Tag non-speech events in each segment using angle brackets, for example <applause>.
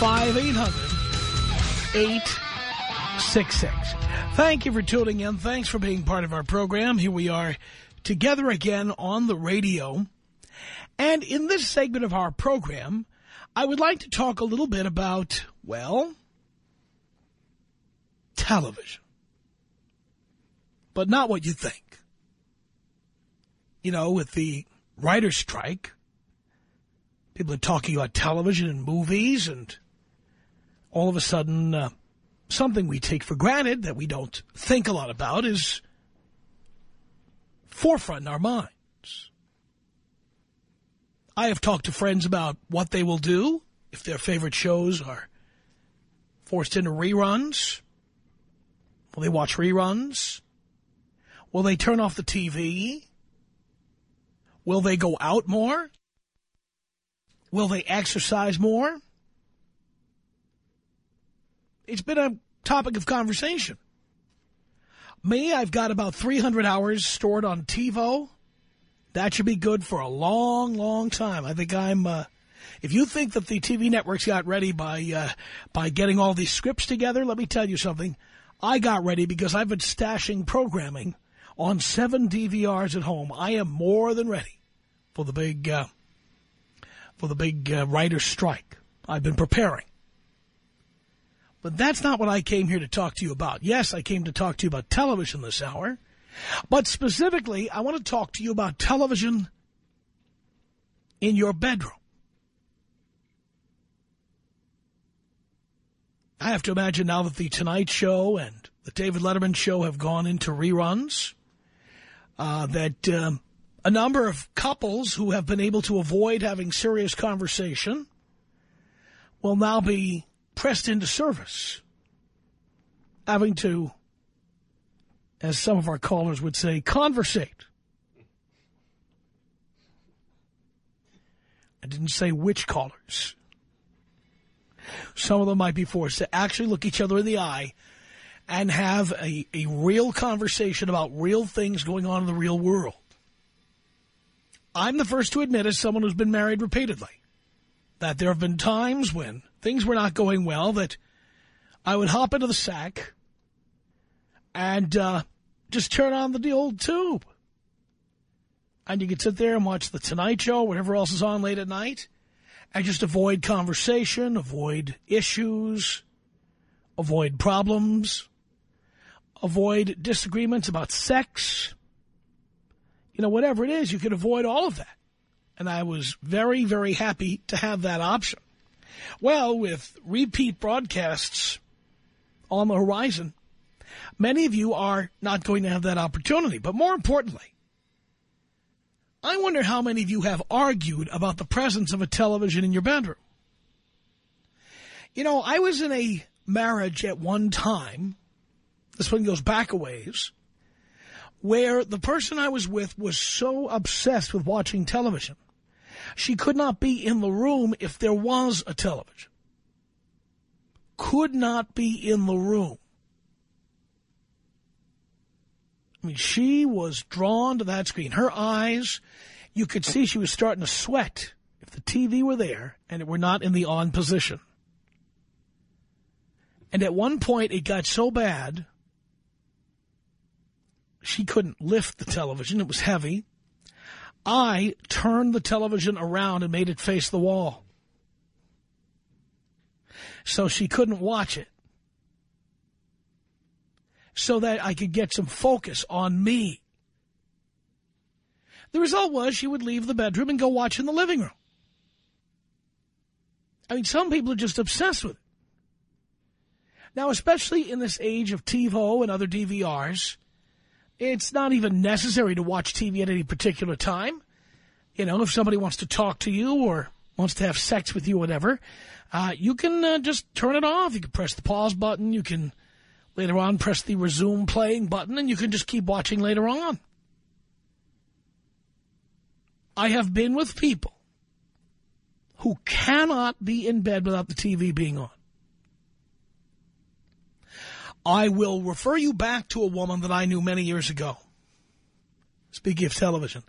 1-800-5800-866. Thank you for tuning in. Thanks for being part of our program. Here we are together again on the radio. And in this segment of our program, I would like to talk a little bit about, well, television. But not what you think. You know, with the writer's strike, people are talking about television and movies, and all of a sudden, uh, something we take for granted that we don't think a lot about is forefront in our minds. I have talked to friends about what they will do if their favorite shows are forced into reruns. Will they watch reruns? Will they turn off the TV? Will they go out more? Will they exercise more? It's been a topic of conversation. Me, I've got about 300 hours stored on TiVo. That should be good for a long, long time. I think I'm, uh, if you think that the TV networks got ready by, uh, by getting all these scripts together, let me tell you something. I got ready because I've been stashing programming on seven DVRs at home. I am more than ready for the big, uh, for the big uh, writer's strike. I've been preparing. But that's not what I came here to talk to you about. Yes, I came to talk to you about television this hour. But specifically, I want to talk to you about television in your bedroom. I have to imagine now that the Tonight Show and the David Letterman Show have gone into reruns, uh, that um, a number of couples who have been able to avoid having serious conversation will now be pressed into service, having to, as some of our callers would say, conversate. I didn't say which callers. Some of them might be forced to actually look each other in the eye and have a, a real conversation about real things going on in the real world. I'm the first to admit, as someone who's been married repeatedly, that there have been times when things were not going well that I would hop into the sack and uh, just turn on the old tube. And you could sit there and watch The Tonight Show, whatever else is on late at night, and just avoid conversation, avoid issues, avoid problems, avoid disagreements about sex. You know, whatever it is, you could avoid all of that. And I was very, very happy to have that option. Well, with repeat broadcasts on the horizon, many of you are not going to have that opportunity. But more importantly, I wonder how many of you have argued about the presence of a television in your bedroom. You know, I was in a marriage at one time, this one goes back a ways, where the person I was with was so obsessed with watching television, she could not be in the room if there was a television. Could not be in the room. I mean, she was drawn to that screen. Her eyes, you could see she was starting to sweat if the TV were there and it were not in the on position. And at one point, it got so bad, she couldn't lift the television. It was heavy. I turned the television around and made it face the wall. so she couldn't watch it. So that I could get some focus on me. The result was she would leave the bedroom and go watch in the living room. I mean, some people are just obsessed with it. Now, especially in this age of TiVo and other DVRs, it's not even necessary to watch TV at any particular time. You know, if somebody wants to talk to you or wants to have sex with you whatever, uh, you can uh, just turn it off. You can press the pause button. You can later on press the resume playing button, and you can just keep watching later on. I have been with people who cannot be in bed without the TV being on. I will refer you back to a woman that I knew many years ago. Speaking of television.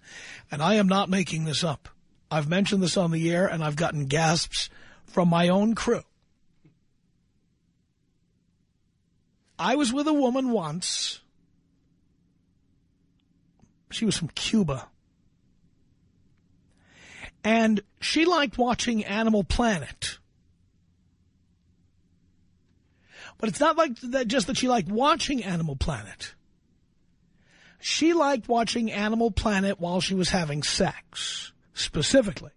And I am not making this up. I've mentioned this on the air, and I've gotten gasps from my own crew. I was with a woman once. She was from Cuba. And she liked watching Animal Planet. But it's not like that just that she liked watching Animal Planet. She liked watching Animal Planet while she was having sex, specifically.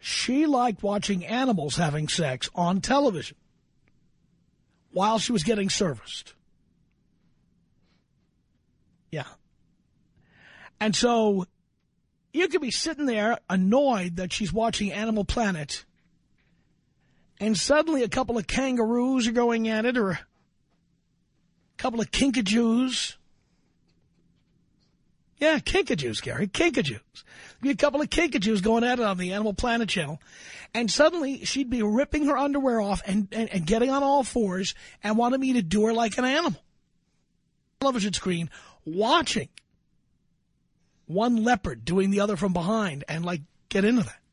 She liked watching animals having sex on television while she was getting serviced. Yeah. And so you could be sitting there annoyed that she's watching Animal Planet and suddenly a couple of kangaroos are going at it or a couple of kinkajous. Yeah, kinkajous, Gary, kinkajous. Be a couple of kinkajous going at it on the Animal Planet channel. And suddenly she'd be ripping her underwear off and, and, and getting on all fours and wanted me to do her like an animal. Television screen watching one leopard doing the other from behind and like get into that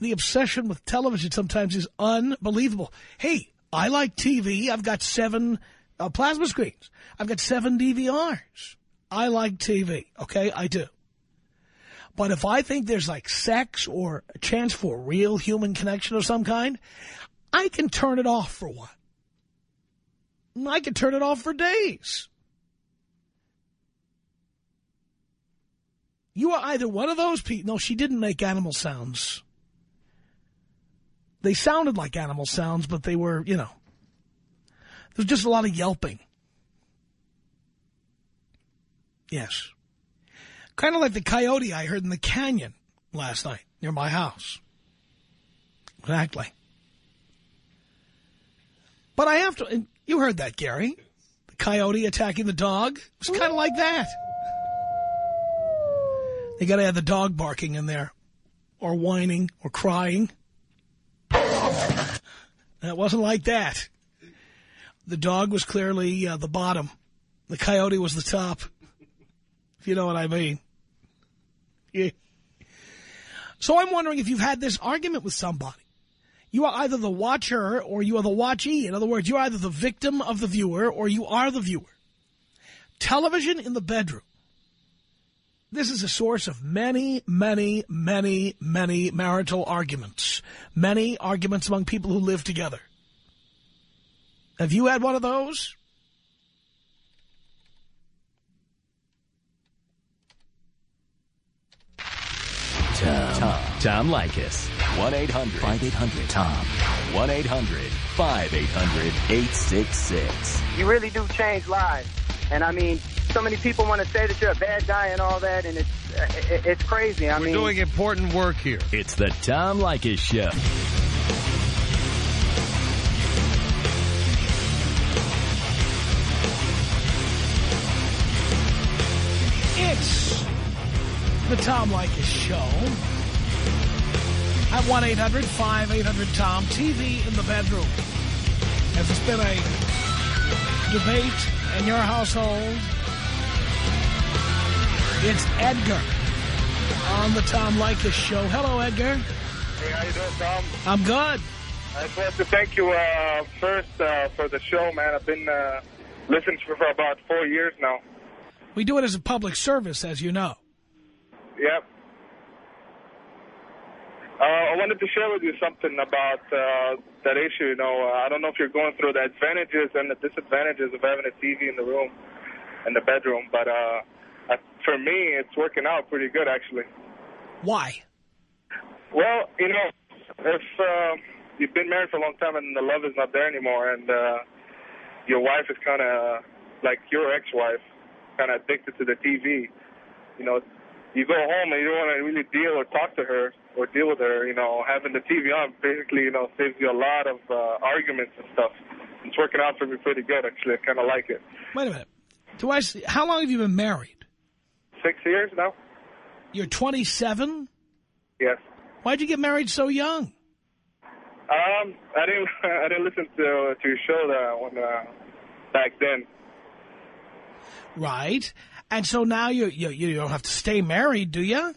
the obsession with television sometimes is unbelievable. Hey, I like TV. I've got seven uh, plasma screens. I've got seven DVRs. I like TV. Okay, I do. But if I think there's like sex or a chance for real human connection of some kind, I can turn it off for while. I can turn it off for days. You are either one of those people. No, she didn't make animal sounds. They sounded like animal sounds, but they were, you know, there's just a lot of yelping. Yes. Kind of like the coyote I heard in the canyon last night near my house. Exactly. But I have to, you heard that, Gary. The coyote attacking the dog. It was kind of like that. They got to have the dog barking in there or whining or crying. It wasn't like that. The dog was clearly uh, the bottom. The coyote was the top, if you know what I mean. Yeah. So I'm wondering if you've had this argument with somebody. You are either the watcher or you are the watchee. In other words, you're either the victim of the viewer or you are the viewer. Television in the bedroom this is a source of many, many, many, many marital arguments. Many arguments among people who live together. Have you had one of those? Tom. Tom. Tom Leykis. 1-800-5800-TOM. 1-800-5800-866. You really do change lives. And I mean, so many people want to say that you're a bad guy and all that, and it's it's crazy. I mean We're mean, doing important work here. It's the Tom Leykis Show. It's the Tom Leykis Show. At 1-800-5800-TOM. TV in the bedroom. Has this been a debate in your household? It's Edgar on the Tom Leykis Show. Hello, Edgar. Hey, how you doing, Tom? I'm good. I just want to thank you uh, first uh, for the show, man. I've been uh, listening to for about four years now. We do it as a public service, as you know. Yep. Uh, I wanted to share with you something about uh, that issue. You know, uh, I don't know if you're going through the advantages and the disadvantages of having a TV in the room, in the bedroom, but uh, uh, for me, it's working out pretty good, actually. Why? Well, you know, if uh, you've been married for a long time and the love is not there anymore, and uh, your wife is kind of like your ex-wife, kind of addicted to the TV, you know, you go home and you don't want to really deal or talk to her or deal with her, you know, having the TV on basically, you know, saves you a lot of uh, arguments and stuff. It's working out for me pretty good, actually. I kind of like it. Wait a minute. Do I see, how long have you been married? Six years now? You're 27? Yes. Why'd you get married so young? Um, I didn't, <laughs> I didn't listen to to your show that when uh, back then. Right. And so now you, you you don't have to stay married, do you?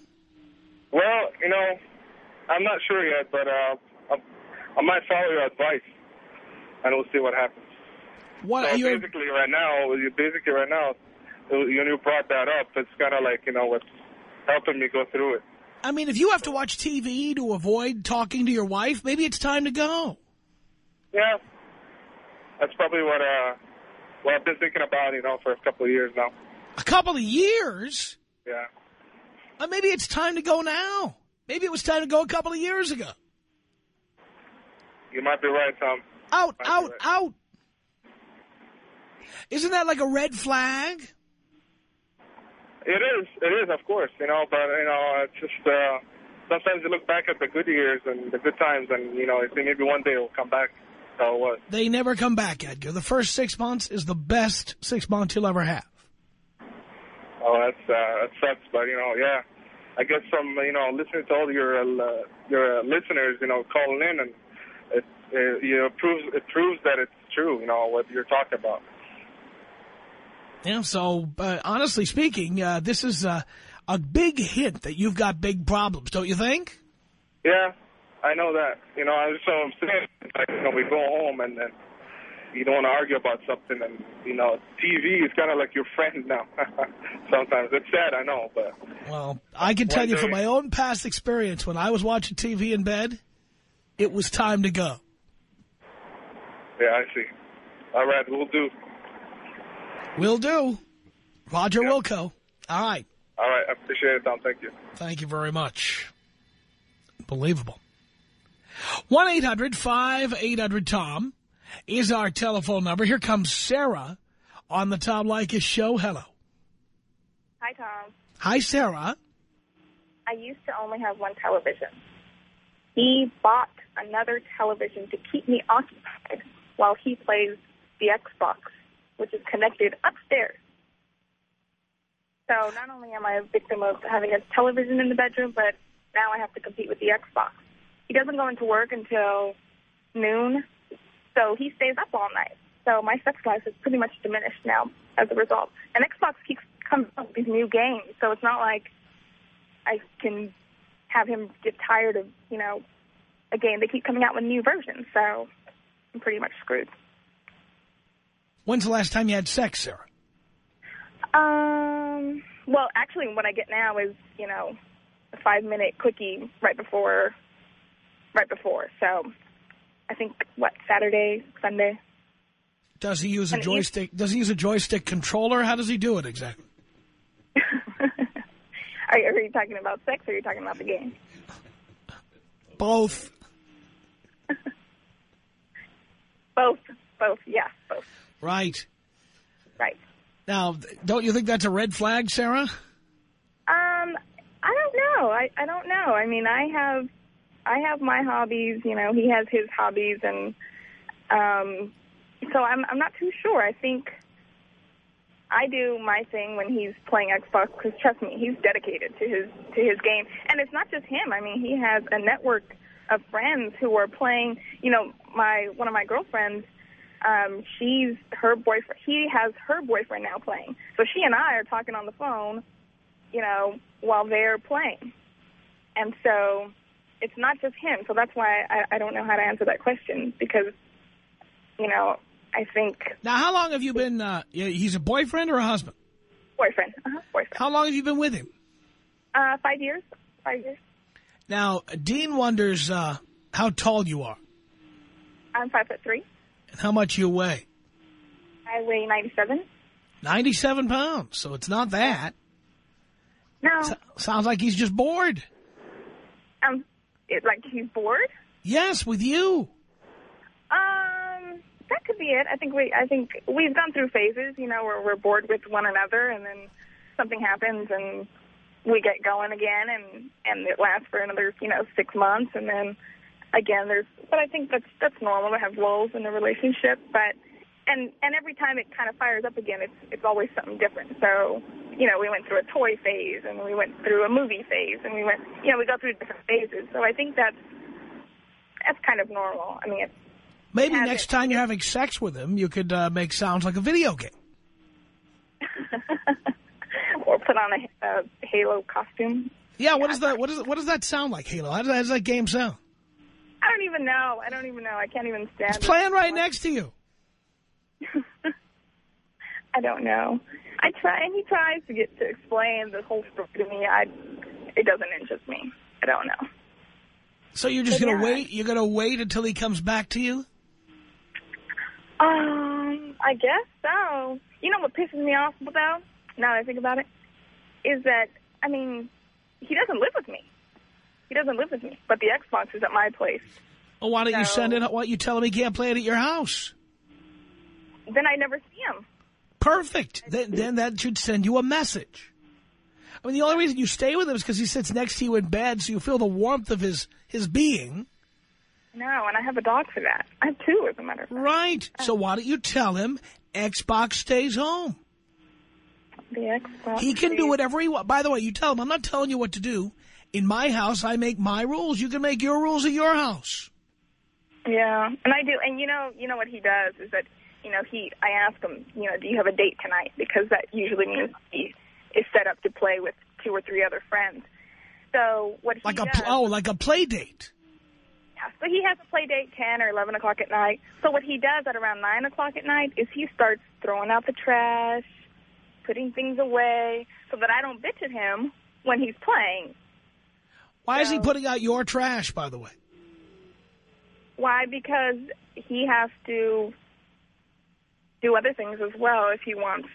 Well, you know, I'm not sure yet, but uh, I, I might follow your advice, and we'll see what happens. What so you're, basically, right now, you basically right now, when you brought that up, it's kind of like you know what's helping me go through it. I mean, if you have to watch TV to avoid talking to your wife, maybe it's time to go. Yeah, that's probably what uh what I've been thinking about, you know, for a couple of years now. A couple of years? Yeah. Uh, maybe it's time to go now. Maybe it was time to go a couple of years ago. You might be right, Tom. Out, out, right. out. Isn't that like a red flag? It is, it is, of course, you know, but, you know, it's just, uh, sometimes you look back at the good years and the good times and, you know, you think maybe one day it'll come back was. They never come back, Edgar. The first six months is the best six months you'll ever have. Oh, that's, uh, that sucks, but, you know, yeah. I guess from, you know, listening to all your, uh, your uh, listeners, you know, calling in and it, it, you know, proves, it proves that it's true, you know, what you're talking about. Yeah, so uh, honestly speaking, uh, this is uh, a big hint that you've got big problems, don't you think? Yeah, I know that. You know, what I'm saying. Like, you know, we go home and then you don't want to argue about something, and you know, TV is kind of like your friend now. <laughs> Sometimes it's sad, I know, but Well, I can tell you from my own past experience, when I was watching TV in bed, it was time to go. yeah, I see. All right, we'll do. Will do. Roger Yeah. Wilco. All right. All right, I appreciate it, Tom. Thank you. Thank you very much. Unbelievable. 1-800-5800-TOM is our telephone number. Here comes Sarah on the Tom Leykis show. Hello. Hi, Tom. Hi, Sarah. I used to only have one television. He bought another television to keep me occupied while he plays the Xbox, which is connected upstairs. So not only am I a victim of having a television in the bedroom, but now I have to compete with the Xbox. He doesn't go into work until noon, so he stays up all night. So my sex life is pretty much diminished now as a result. And Xbox keeps coming up with these new games, so it's not like I can have him get tired of, you know, a game. They keep coming out with new versions, so I'm pretty much screwed. When's the last time you had sex, Sarah? Um, well, actually, what I get now is, you know, a five-minute quickie right before, right before. So I think, what, Saturday, Sunday? Does he use a And he- joystick? Does he use a joystick controller? How does he do it exactly? <laughs> are, you, are you talking about sex or are you talking about the game? Both. <laughs> Both. Both. Yeah, both. Right. Right. Now, don't you think that's a red flag, Sarah? Um, I don't know. I I don't know. I mean, I have I have my hobbies. You know, he has his hobbies, and um, so I'm I'm not too sure. I think I do my thing when he's playing Xbox because trust me, he's dedicated to his to his game, and it's not just him. I mean, he has a network of friends who are playing. You know, my one of my girlfriends. Um, she's her boyfriend. He has her boyfriend now playing. So she and I are talking on the phone you know, while they're playing. And so it's not just him. So that's why I, I don't know how to answer that question because, you know, I think Now, how long have you been, uh, he's a boyfriend or a husband? boyfriend, uh-huh, boyfriend. How long have you been with him? Uh, five years, five years. Now, Dean wonders uh, how tall you are I'm five foot three. and how much you weigh. I weigh 97. 97 pounds, so it's not that. No, S- sounds like he's just bored. um, it, like he's bored. Yes, with you. Um, that could be it. I think we, I think we've gone through phases, you know, where we're bored with one another, and then something happens, and we get going again, and and it lasts for another, you know, six months, and then again, there's. But I think that's that's normal to have lulls in a relationship, but. And and every time it kind of fires up again, it's it's always something different. So, you know, we went through a toy phase, and we went through a movie phase, and we went, you know, we go through different phases. So I think that's that's kind of normal. I mean, it's Maybe next it. time you're having sex with him, you could uh, make sounds like a video game. <laughs> or put on a, a Halo costume. Yeah, what is that? What, is, what does that sound like, Halo? How does, how does that game sound? I don't even know. I don't even know. I can't even stand. It's playing right next to you. I don't know. I try, and he tries to get to explain the whole story to me. I, it doesn't interest me. I don't know. So you're just But to yeah. wait? You're going to wait until he comes back to you? Um, I guess so. You know what pisses me off though? Now that I think about it, is that I mean, he doesn't live with me. He doesn't live with me, but the Xbox is at my place. Well, why don't you send it? Why don't you tell him he can't play it at your house? Then I never see him. Perfect. Then, then that should send you a message. I mean, the only reason you stay with him is because he sits next to you in bed, so you feel the warmth of his his being. No, and I have a dog for that. I have two, as a matter of fact. Right. So uh, why don't you tell him Xbox stays home? The Xbox. He can do whatever he wants. By the way, you tell him, I'm not telling you what to do. In my house, I make my rules. You can make your rules at your house. Yeah, and I do. And you know, you know what he does is that, you know, he. I ask him, you know, do you have a date tonight? Because that usually means he is set up to play with two or three other friends. So what he Like a, does, pl- oh, like a play date. yeah, so he has a play date ten or eleven o'clock at night. So what he does at around nine o'clock at night is he starts throwing out the trash, putting things away, so that I don't bitch at him when he's playing. Why is he putting out your trash, by the way? Why? Because he has to do other things as well if he wants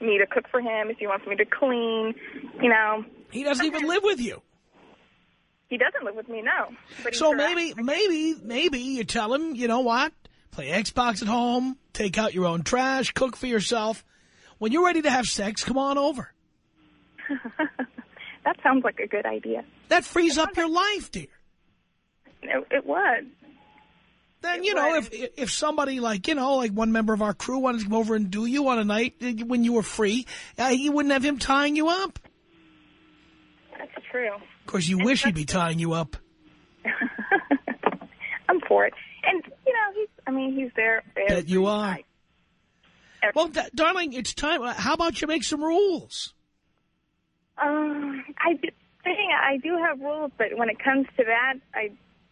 me to cook for him, if he wants me to clean, you know. He doesn't even live with you. He doesn't live with me, no. But So maybe, maybe, maybe you tell him, you know what? Play Xbox at home, take out your own trash, cook for yourself. When you're ready to have sex, come on over. <laughs> <laughs> that sounds like a good idea. That frees up your life, dear. It, it would. Then, you know, if if somebody like, you know, like one member of our crew wanted to come over and do you on a night uh, when you were free, uh, you wouldn't have him tying you up. That's true. Of course, you wish he'd be tying you up. <laughs> I'm for it. And, you know, he's, I mean, he's there. Bet you are. night. Well, da- darling, it's time. uh, How about you make some rules? Um, I do, I do have rules, but when it comes to that, I,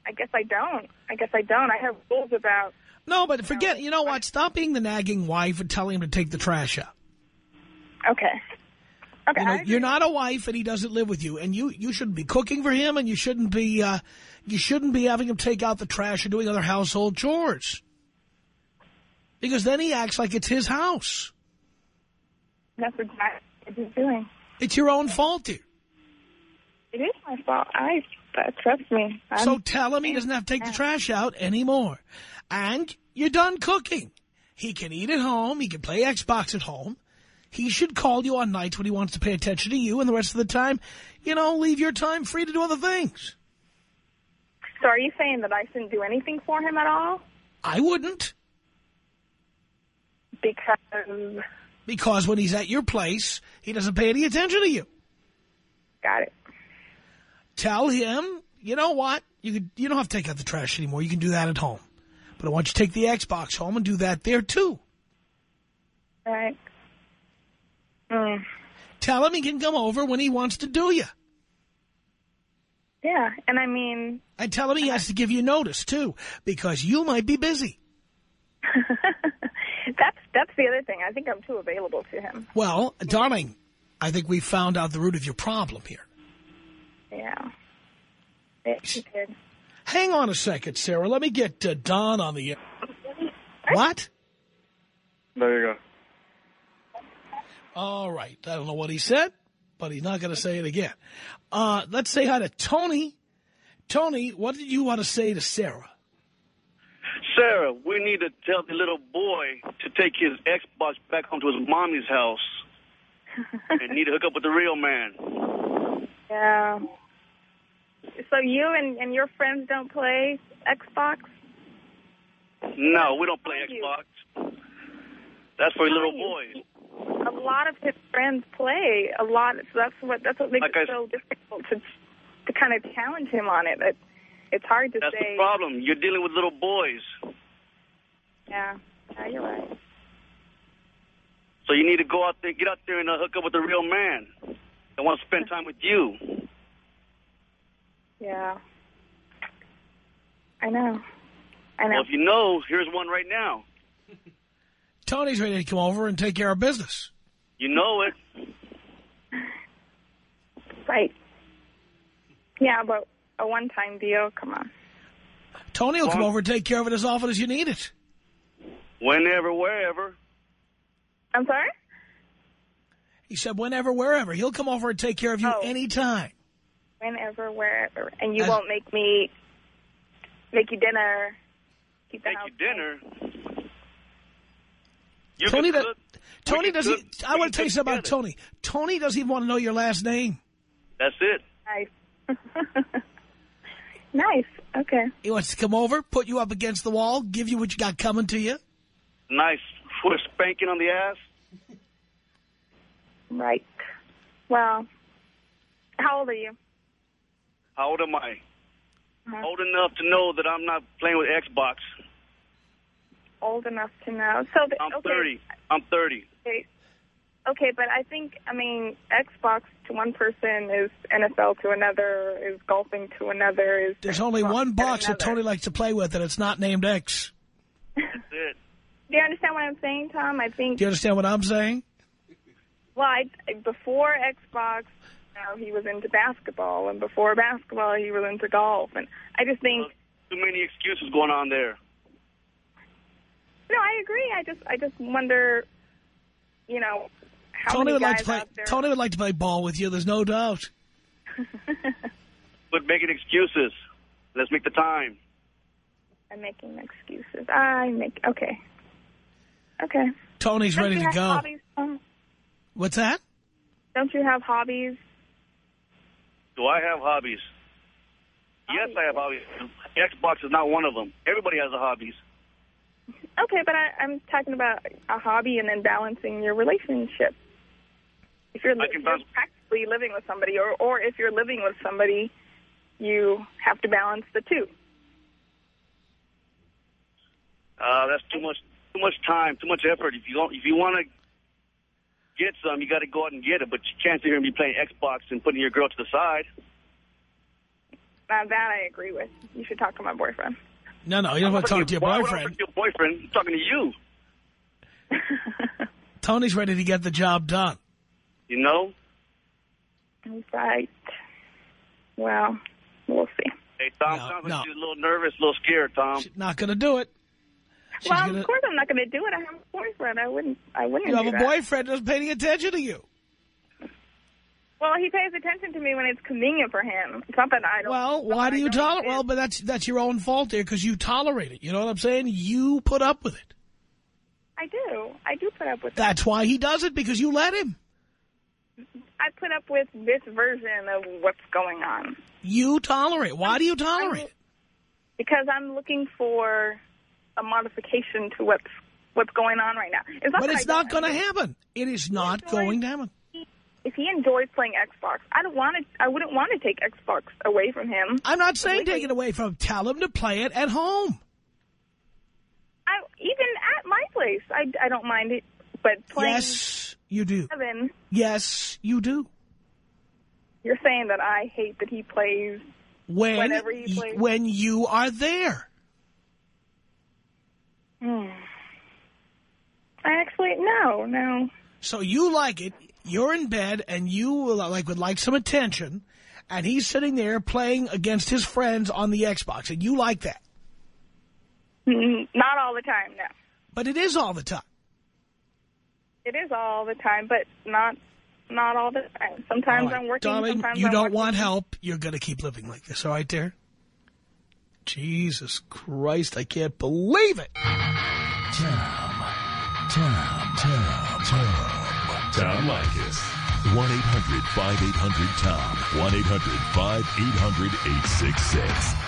I guess I don't. I guess I don't. I have rules about. No, but forget, you know what? Stop being the nagging wife and telling him to take the trash out. Okay. Okay. You know, you're not a wife and he doesn't live with you, and you you shouldn't be cooking for him, and you shouldn't be uh, you shouldn't be having him take out the trash or doing other household chores, because then he acts like it's his house. That's exactly what he's doing. It's your own fault, dear. It is my fault. I trust me. I'm, So tell him he doesn't have to take the trash out anymore, and you're done cooking. He can eat at home. He can play Xbox at home. He should call you on nights when he wants to pay attention to you, and the rest of the time, you know, leave your time free to do other things. so are you saying that I shouldn't do anything for him at all? I wouldn't. Because Because when he's at your place, he doesn't pay any attention to you. got it. Tell him, you know what? You could, you don't have to take out the trash anymore. You can do that at home. But I want you to take the Xbox home and do that there, too. All right. Mm. <sighs> Tell him he can come over when he wants to do you. Yeah, and I mean, And tell him he has to give you notice, too, because you might be busy. <laughs> that's that's the other thing. I think I'm too available to him. Well, darling, I think we found out the root of your problem here. Yeah. It, he. Hang on a second, Sarah. Let me get uh, Don on the air. What? There you go. All right. I don't know what he said, but he's not going to say it again. Uh, let's say hi to Tony. Tony, what did you want to say to Sarah? Sarah, we need to tell the little boy to take his Xbox back home to his mommy's house <laughs> and need to hook up with the real man. Yeah. So you and, and your friends don't play Xbox? No, we don't play. Xbox. That's for little boys. A lot of his friends play a lot. So that's what that's what makes Like it I- so difficult to to kind of challenge him on it. it it's hard to That's say. the problem. You're dealing with little boys. Yeah, yeah, you're right. So you need to go out there, get out there and uh, hook up with the real man. They want to spend time with you. Yeah, I know. I know. Well, if you know, here's one right now. Tony's ready to come over and take care of business. You know it. Right. Yeah, but a one-time deal. Come on. Tony will come over and take care of it as often as you need it. Whenever, wherever. I'm sorry. He said whenever, wherever. He'll come over and take care of you Oh. anytime. Whenever, wherever, and you As- won't make me make you dinner. Keep the Make house you dinner. You Tony, can does, cook. Tony doesn't. cook. I want to tell you cook something about. Tony. Tony doesn't even want to know your last name. That's it. Nice. <laughs> nice. Okay. He wants to come over, put you up against the wall, give you what you got coming to you. Nice foot spanking on the ass. Right. Well, how old are you? How old am I? Uh-huh. Old enough to know that I'm not playing with Xbox. Old enough to know. So the, I'm okay. 30. I'm 30. Okay. Okay, but I think I mean Xbox to one person is NFL to another, is golfing to another. Is There's only Xbox one to box that. Tony likes to play with, and it's not named X. That's it. <laughs> Do you understand what I'm saying, Tom? I think Do you understand what I'm saying? Well, I, before Xbox, you know, he was into basketball, and before basketball, he was into golf. And I just think, Too many excuses going on there. no, I agree. I just, I just wonder, you know, how Tony many would guys like to play. out there. Tony would like to play ball with you. There's no doubt. <laughs> but making excuses. Let's make the time. I'm making excuses. I make okay, okay. Tony's Don't ready to go. Hobbies? Tom? What's that? Don't you have hobbies? Do I have hobbies? Yes, I have hobbies. Xbox is not one of them. Everybody has a hobbies. Okay, but I, I'm talking about a hobby and then balancing your relationship. If you're, I if can you're practically living with somebody, or or if you're living with somebody, you have to balance the two. Uh, that's too much. Too much time. Too much effort. If you don't, if you want to get some, you got to go out and get it. But you can't sit here and be playing Xbox and putting your girl to the side. Now that I agree with. You should talk to my boyfriend. No, no, you don't want to talk to your Why would I boyfriend. talk to your boyfriend. I'm talking to you. <laughs> Tony's ready to get the job done. You know. right. Well, we'll see. Hey, Tom, No, sounds like you're a little nervous, a little scared, Tom. She's not going to do it. Well, gonna, of course I'm not going to do it. I have a boyfriend. I wouldn't. I wouldn't. you have a that. boyfriend who's paying attention to you. Well, he pays attention to me when it's convenient for him. It's not that I don't. Well, why do I you tolerate? Well, but that's that's your own fault there because you tolerate it. You know what I'm saying? You put up with it. I do. I do put up with. That's why he does it because you let him. I put up with this version of what's going on You tolerate. Why do you tolerate it? because I'm looking for a modification to what's what's going on right now. It's not But it's not going to happen. It is not enjoy- going to happen. If he enjoys playing Xbox, I don't want to. I wouldn't want to take Xbox away from him. I'm not saying take it away from him. Tell him to play it at home. I even at my place, I, I don't mind it. But playing Yes, you do. seven, Yes, you do. you're saying that I hate that he plays. When Whenever he plays. when you are there. Hmm. I actually no, no. So you like it. you're in bed and you like would like some attention, and he's sitting there playing against his friends on the Xbox, and you like that. <laughs> Not all the time, no. But it is all the time. It is all the time, but not not all the time. Sometimes right, I'm working. Darling, sometimes you I'm don't working. want help. You're going to keep living like this, all right, dear? Jesus Christ, I can't believe it. Tom. Tom. Tom. Tom. Tom Leykis. 1-800-5800-TOM. 1-800-5800-866.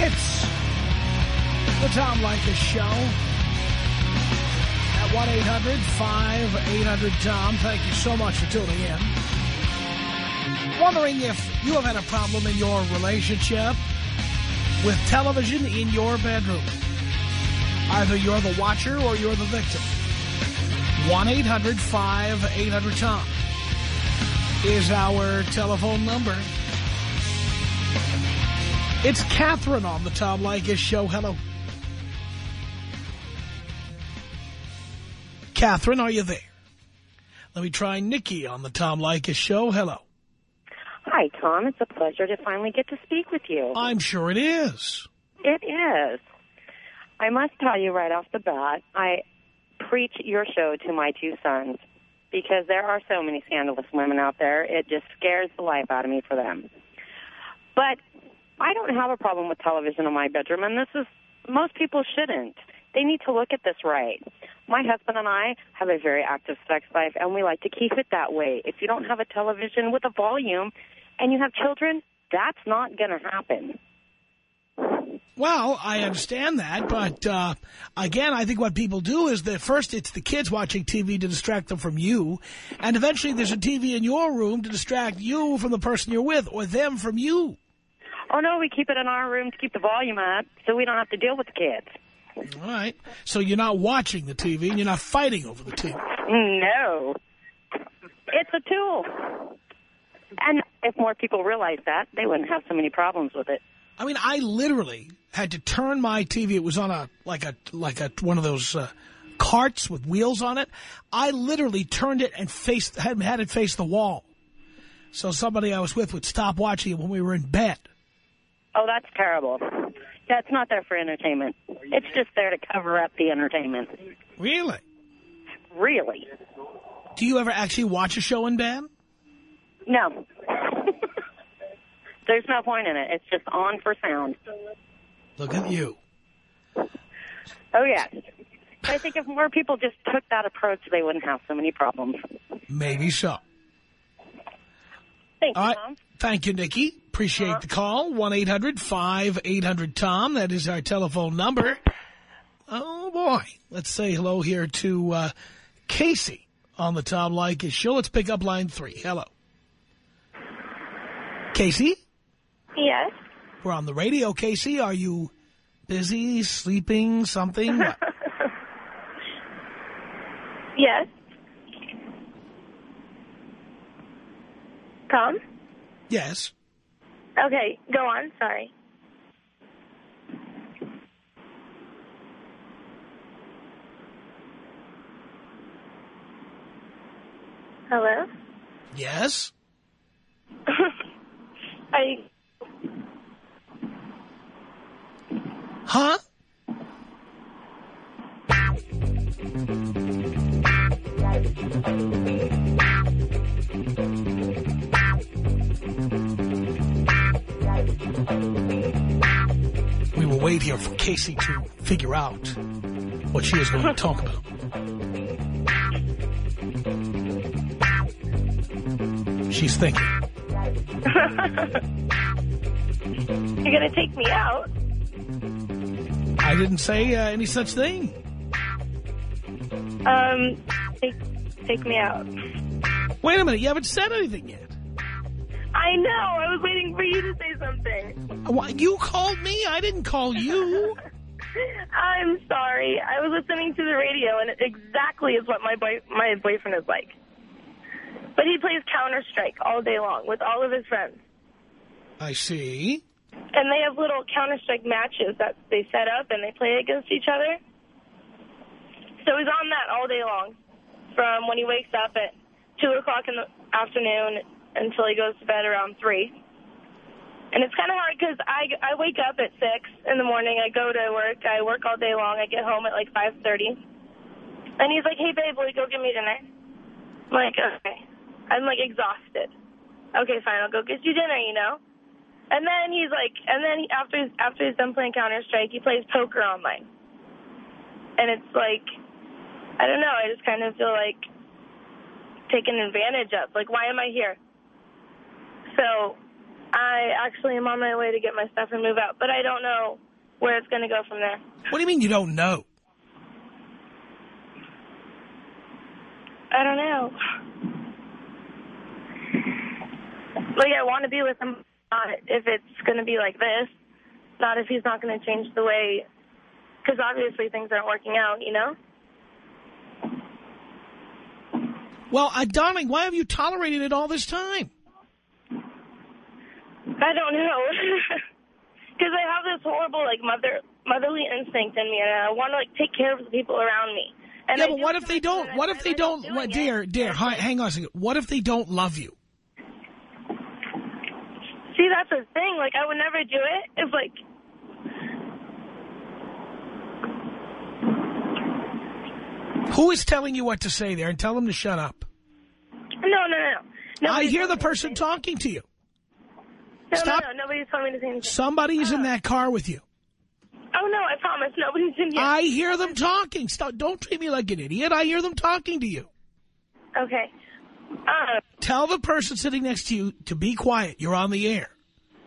It's the Tom Leykis Show at 1-800-5800-TOM. Thank you so much for tuning in. Wondering if you have had a problem in your relationship with television in your bedroom. Either you're the watcher or you're the victim. 1-800-5800-TOM is our telephone number. It's Catherine on the Tom Leykis Show. Hello. Catherine, are you there? Let me try Nikki on the Tom Leykis Show. Hello. Hi, Tom. It's a pleasure to finally get to speak with you. I'm sure it is. It is. I must tell you right off the bat, I preach your show to my two sons because there are so many scandalous women out there. It just scares the life out of me for them. But I don't have a problem with television in my bedroom, and this is, most people shouldn't. They need to look at this right. My husband and I have a very active sex life, and we like to keep it that way. If you don't have a television with a volume and you have children, that's not going to happen. Well, I understand that, but uh, again, I think what people do is that first it's the kids watching TV to distract them from you, and eventually there's a TV in your room to distract you from the person you're with, or them from you. Oh, no, we keep it in our room to keep the volume up so we don't have to deal with the kids. All right. So you're not watching the TV and you're not fighting over the TV. No. It's a tool. And if more people realized that, they wouldn't have so many problems with it. I mean, I literally had to turn my TV. It was on a like a like a one of those uh, carts with wheels on it. I literally turned it and faced had had it face the wall, so somebody I was with would stop watching it when we were in bed. Oh, that's terrible. Yeah, it's not there for entertainment. It's just there to cover up the entertainment. Really? Really? Do you ever actually watch a show in bed? No. <laughs> There's no point in it. It's just on for sound. Look at you. Oh, yes. I think if more people just took that approach, they wouldn't have so many problems. Maybe so. Thank you, All right. Tom. Thank you, Nikki. Appreciate the call. 1-800-5800-TOM. That is our telephone number. Oh, boy. Let's say hello here to uh, Casey on the Tom Leykis show. Let's pick up line three. Hello. Casey? Yes. We're on the radio. Casey, are you busy, sleeping, something? <laughs> Yes. Tom? yes. Okay, go on. Sorry. Hello? Yes? <laughs> I Huh? We will wait here for Casey to figure out what she is going to talk about. She's thinking. <laughs> you're gonna take me out. I didn't say uh, any such thing. Um, take, take me out. Wait a minute. You haven't said anything yet. I know. I was waiting for you to say something. Why, you called me. I didn't call you. <laughs> I'm sorry. I was listening to the radio, and it exactly is what my boy my boyfriend is like. But he plays Counter-Strike all day long with all of his friends. I see. And they have little Counter-Strike matches that they set up, and they play against each other. So he's on that all day long, from when he wakes up at 2 o'clock in the afternoon until he goes to bed around 3. And it's kind of hard because I, I wake up at 6 in the morning. I go to work. I work all day long. I get home at like 5.30. And he's like, hey, babe, will you go get me dinner? I'm like, okay. I'm like exhausted. Okay, fine. I'll go get you dinner, you know? And then he's like, and then he, after he's, after he's done playing Counter-Strike, he plays poker online. And it's like, I don't know. I just kind of feel like taken advantage of. Like, why am I here? So I actually am on my way to get my stuff and move out, but I don't know where it's going to go from there. What do you mean you don't know? I don't know. Like, I want to be with him, not if it's going to be like this, not if he's not going to change the way, because obviously things aren't working out, you know? Well, uh, darling, why have you tolerated it all this time? I don't know. <laughs> Because I have this horrible, like, mother motherly instinct in me, and I want to, like, take care of the people around me. And yeah, I but what if they don't? What I if they don't? What, it. dear, dear, hi, hang on a second. What if they don't love you? See, that's the thing. Like, I would never do it if, like, Who is telling you what to say there? And tell them to shut up. no, no, no, no. I hear the telling me to person talking to you. Anything. Stop. No, no, no. Nobody's telling me to say anything. Somebody's in that car with you. Oh, no, I promise. Nobody's in here. I hear them talking. Stop. Don't treat me like an idiot. I hear them talking to you. Okay. Uh, Tell the person sitting next to you to be quiet. You're on the air.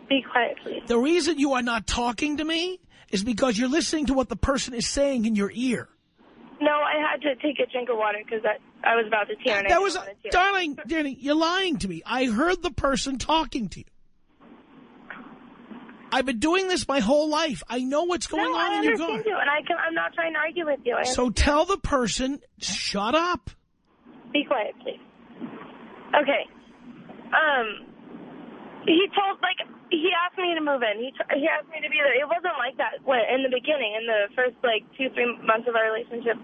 be quiet, please. The reason you are not talking to me is because you're listening to what the person is saying in your ear. No, I had to take a drink of water because I was about to tear. And That was, darling, Danny, you're lying to me. I heard the person talking to you. I've been doing this my whole life. I know what's going no, on I in your understand car. you, and I can, I'm not trying to argue with you. I So understand. tell the person, shut up. Be quiet, please. Okay. Um, he told, like, he asked me to move in. He he asked me to be there. It wasn't like that when, in the beginning, in the first, like, two, three months of our relationship.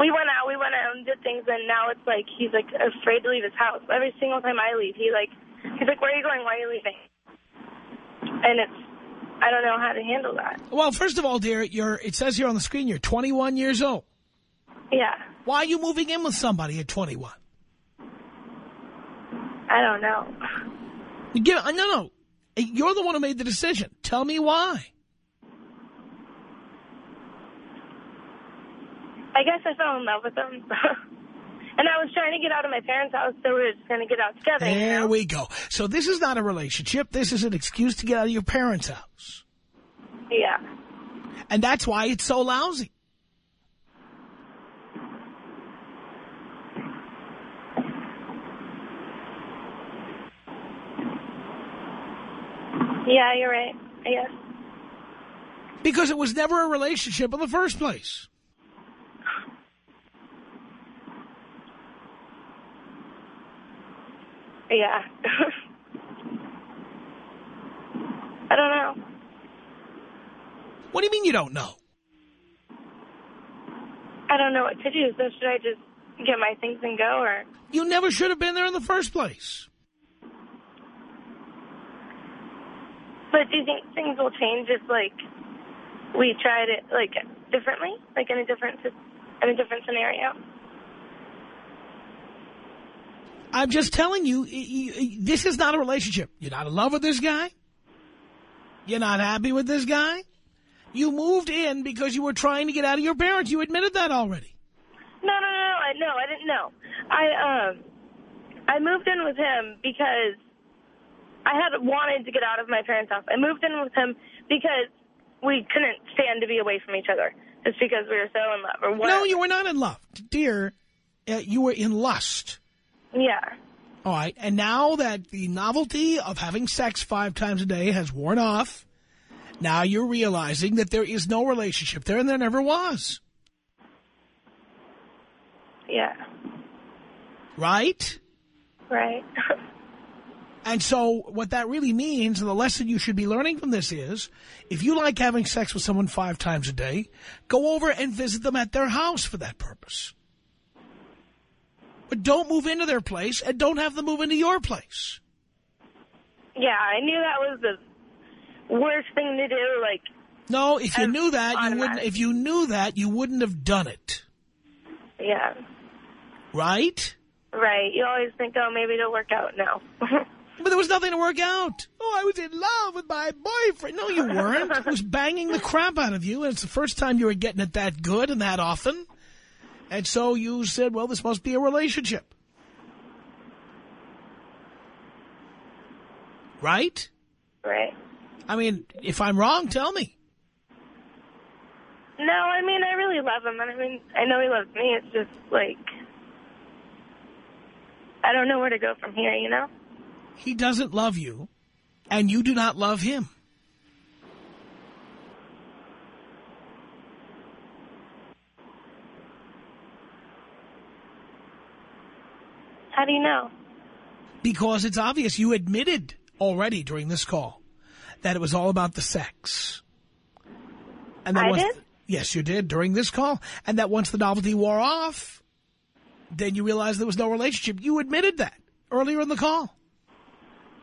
We went out, we went out and did things, and now it's like he's, like, afraid to leave his house. Every single time I leave, he, like, he's like, where are you going? Why are you leaving? And it's, I don't know how to handle that. Well, first of all, dear, you're, it says here on the screen you're 21 years old. Yeah. Why are you moving in with somebody at 21? I don't know. Give, uh, no, no. You're the one who made the decision. Tell me why. I guess I fell in love with him. <laughs> and I was trying to get out of my parents' house, so we were just going to get out together. you There know? we go. So this is not a relationship. This is an excuse to get out of your parents' house. Yeah. And that's why it's so lousy. Yeah, you're right. I guess. Because it was never a relationship in the first place. Yeah. <laughs> I don't know. What do you mean you don't know? I don't know what to do. So should I just get my things and go, or? You never should have been there in the first place. But do you think things will change if, like, we tried it like differently, like in a different in a different scenario? I'm just telling you, this is not a relationship. You're not in love with this guy. You're not happy with this guy. You moved in because you were trying to get out of your parents. You admitted that already. No, no, no, no. I, no, I didn't know. I um, I moved in with him because I had wanted to get out of my parents' house. I moved in with him because we couldn't stand to be away from each other, just because we were so in love or whatever. No, you were not in love. Dear, uh, you were in lust. Yeah. All right. And now that the novelty of having sex five times a day has worn off, now you're realizing that there is no relationship there and there never was. Yeah. Right? Right. <laughs> And so what that really means, and the lesson you should be learning from this is, if you like having sex with someone five times a day, go over and visit them at their house for that purpose. But don't move into their place and don't have them move into your place. yeah, I knew that was the worst thing to do. Like, No, if you knew that, you wouldn't, if you knew that, you wouldn't have done it. yeah. Right? Right. You always think, oh, maybe it'll work out now. <laughs> But there was nothing to work out. Oh, I was in love with my boyfriend. No, you weren't. He was banging the crap out of you, and it's the first time you were getting it that good and that often. And so you said, well, this must be a relationship. Right? right. I mean, if I'm wrong, tell me. No, I mean, I really love him. And I mean, I know he loves me. It's just like, I don't know where to go from here, you know? He doesn't love you, and you do not love him. How do you know? Because it's obvious you admitted already during this call that it was all about the sex. And that I once, did? Yes, you did during this call. And that once the novelty wore off, then you realized there was no relationship. You admitted that earlier in the call.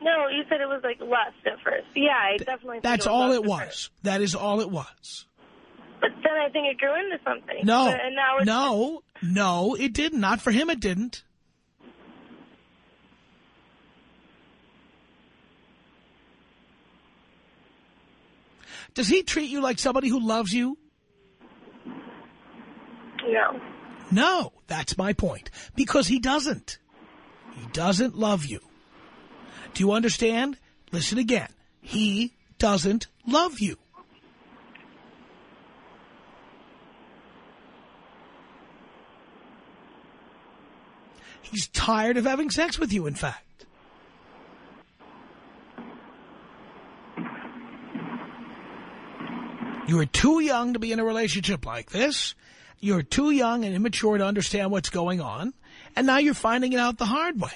No, you said it was like lust at first. Yeah, I definitely That's it all it was. first. That is all it was. But then I think it grew into something. No, But- and now it's no, no, it didn't. Not for him, it didn't. Does he treat you like somebody who loves you? No. No, that's my point. Because he doesn't. He doesn't love you. Do you understand? Listen again. He doesn't love you. He's tired of having sex with you, in fact. You are too young to be in a relationship like this. You're too young and immature to understand what's going on. And now you're finding it out the hard way.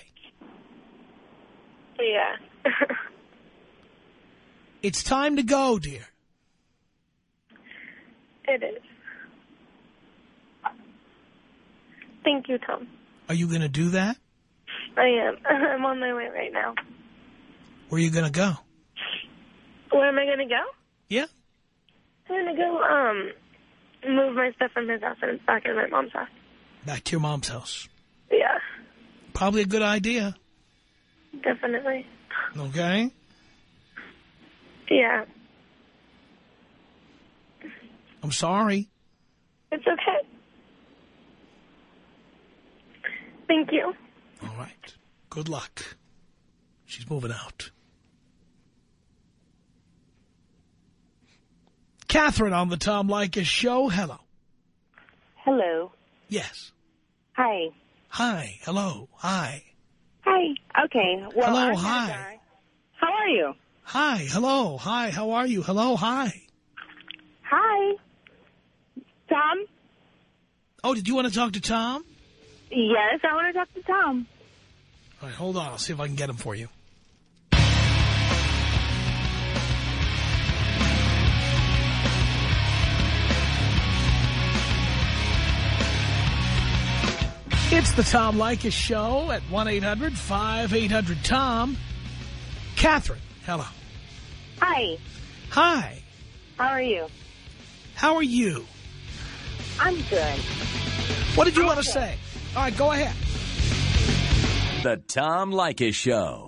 Yeah. <laughs> It's time to go, dear. it is. Thank you, Tom. Are you going to do that? I am. <laughs> I'm on my way right now. Where are you going to go? Where am I going to go? Yeah. I'm going to go um move my stuff from his house and it's back in my mom's house. Back to your mom's house. Yeah, Probably a good idea. definitely. Okay? Yeah, I'm sorry. it's okay. Thank you. All right. Good luck. She's moving out. Catherine on the Tom Leykis show. Hello. Hello. Yes. Hi. Hi. Hello. Hi. Hi. Okay. Well, Hello, I had a hi. How are you? Hi. Hello. Hi. How are you? Hello. Hi. Hi. Tom? Oh, did you want to talk to Tom? Yes, I want to talk to Tom. All right, hold on. I'll see if I can get him for you. It's the Tom Leykis Show at 1-800-5800-TOM. Catherine, hello. Hi. Hi. How are you? How are you? I'm good. What did you want to say? All right, go ahead. The Tom Leykis Show.